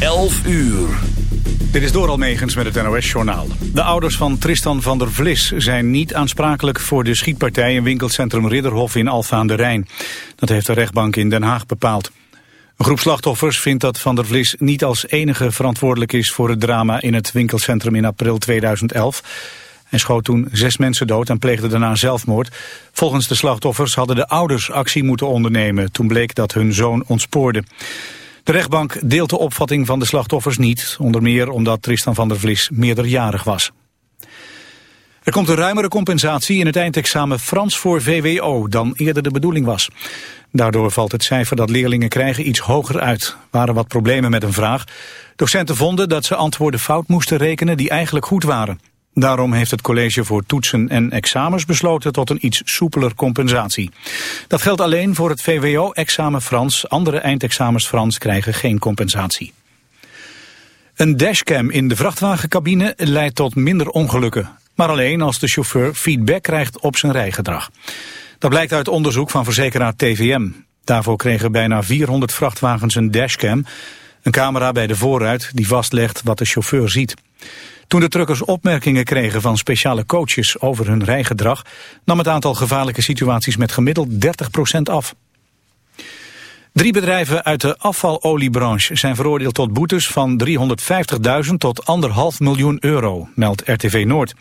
11 uur. Dit is door Almegens met het NOS-journaal. De ouders van Tristan van der Vlis zijn niet aansprakelijk voor de schietpartij in winkelcentrum Ridderhof in Alfa aan de Rijn. Dat heeft de rechtbank in Den Haag bepaald. Een groep slachtoffers vindt dat van der Vlis niet als enige verantwoordelijk is voor het drama in het winkelcentrum in april 2011. Hij schoot toen zes mensen dood en pleegde daarna zelfmoord. Volgens de slachtoffers hadden de ouders actie moeten ondernemen toen bleek dat hun zoon ontspoorde. De rechtbank deelt de opvatting van de slachtoffers niet, onder meer omdat Tristan van der Vlis meerderjarig was. Er komt een ruimere compensatie in het eindexamen Frans voor VWO dan eerder de bedoeling was. Daardoor valt het cijfer dat leerlingen krijgen iets hoger uit. Waren wat problemen met een vraag. Docenten vonden dat ze antwoorden fout moesten rekenen die eigenlijk goed waren. Daarom heeft het college voor toetsen en examens besloten tot een iets soepeler compensatie. Dat geldt alleen voor het VWO-examen Frans. Andere eindexamens Frans krijgen geen compensatie. Een dashcam in de vrachtwagencabine leidt tot minder ongelukken. Maar alleen als de chauffeur feedback krijgt op zijn rijgedrag. Dat blijkt uit onderzoek van verzekeraar TVM. Daarvoor kregen bijna 400 vrachtwagens een dashcam. Een camera bij de voorruit die vastlegt wat de chauffeur ziet. Toen de truckers opmerkingen kregen van speciale coaches over hun rijgedrag... nam het aantal gevaarlijke situaties met gemiddeld 30% af. Drie bedrijven uit de afvaloliebranche zijn veroordeeld tot boetes van 350.000 tot 1,5 miljoen euro, meldt RTV Noord.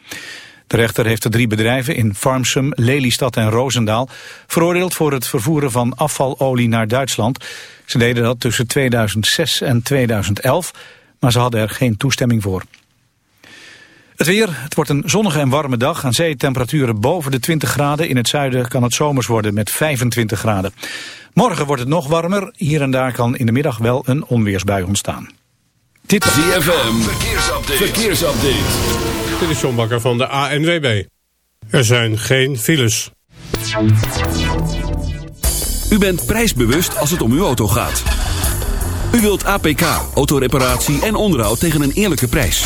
De rechter heeft de drie bedrijven in Farmsum, Lelystad en Roosendaal veroordeeld voor het vervoeren van afvalolie naar Duitsland. Ze deden dat tussen 2006 en 2011, maar ze hadden er geen toestemming voor. Het weer, het wordt een zonnige en warme dag. Aan zee temperaturen boven de 20 graden. In het zuiden kan het zomers worden met 25 graden. Morgen wordt het nog warmer. Hier en daar kan in de middag wel een onweersbui ontstaan. Dit is ZFM, verkeersupdate. verkeersupdate. Dit is John Bakker van de ANWB. Er zijn geen files. U bent prijsbewust als het om uw auto gaat. U wilt APK, autoreparatie en onderhoud tegen een eerlijke prijs.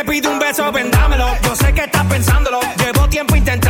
Te pido un beso, vendámelo. Yo sé que estás pensándolo. Llevo tiempo intentándolo.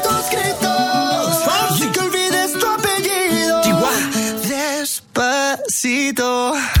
Despacito.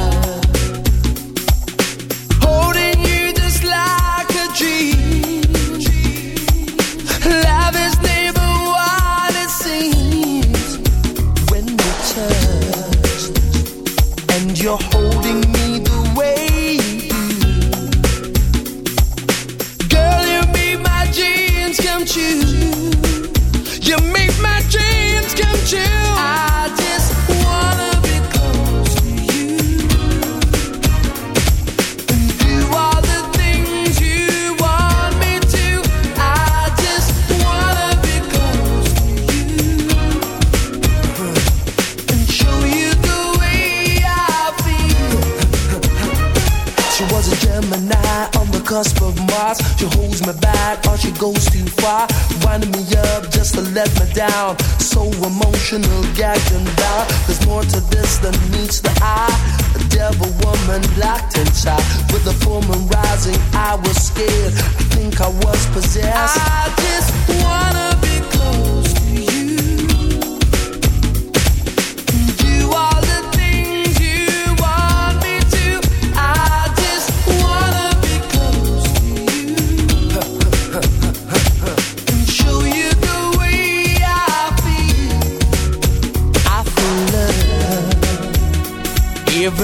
emotional gagging bar. There's more to this than meets the eye. A devil woman locked inside with the full moon rising. I was scared. I think I was possessed. I just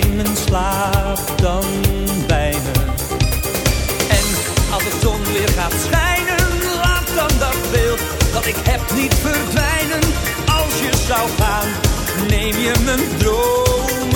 in mijn slaap dan bijna. En als de zon weer gaat schijnen, laat dan dat beeld dat ik heb niet verdwijnen. Als je zou gaan, neem je mijn droom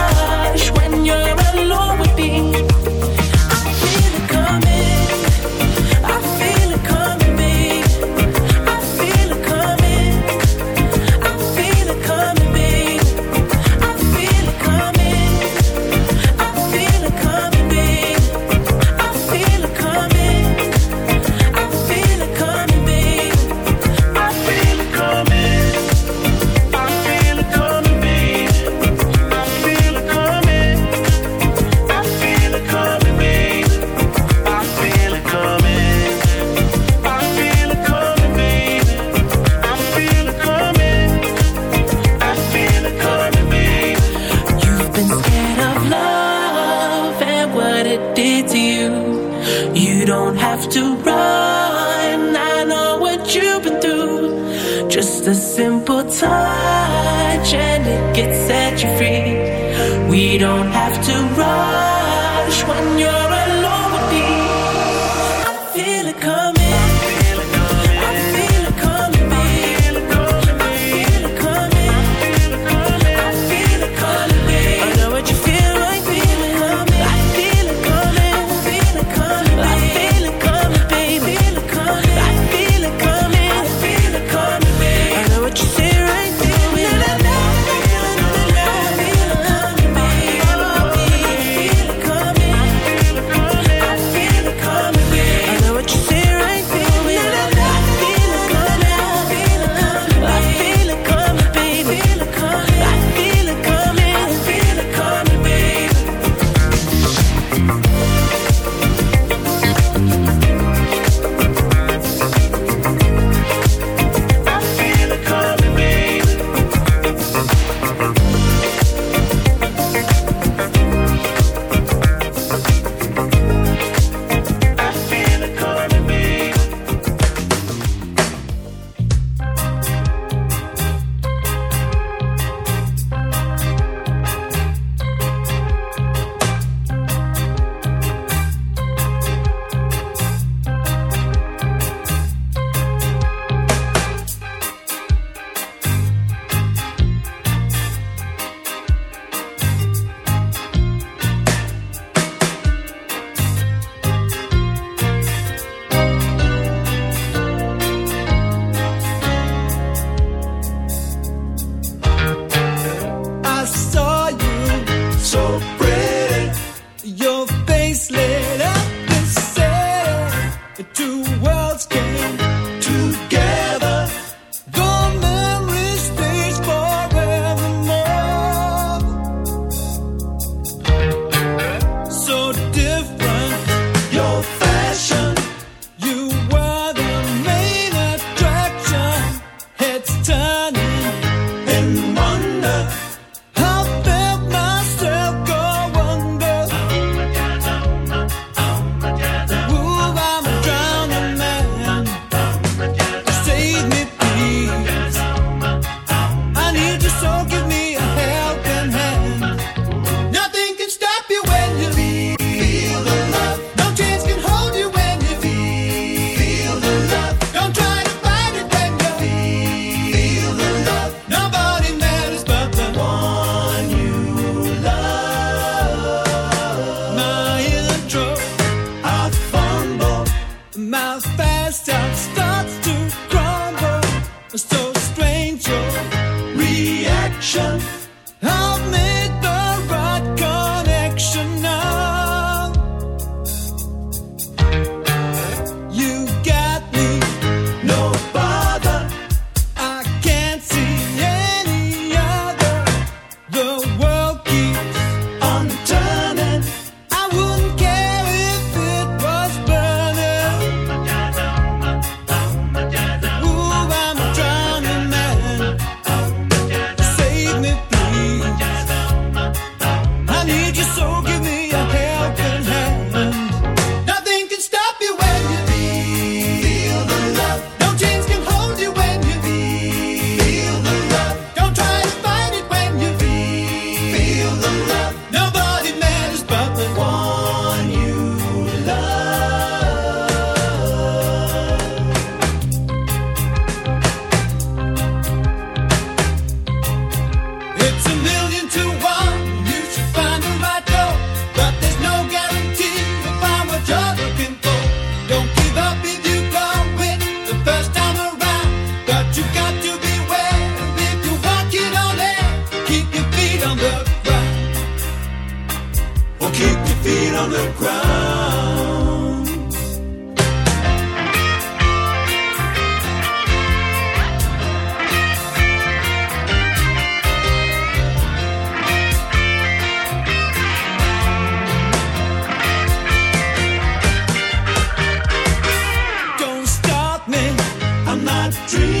dream.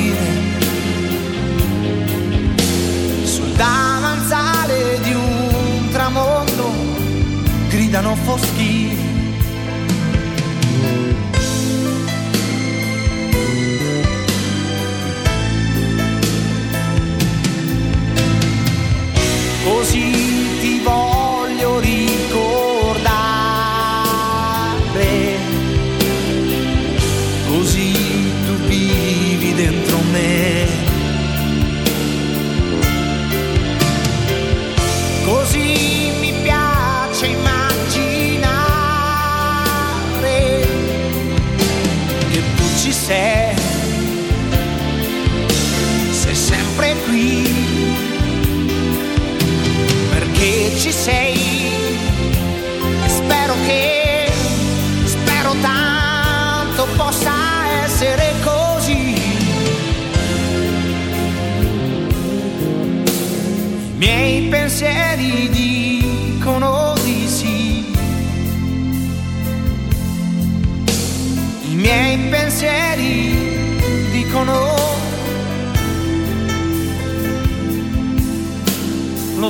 gridano foschi.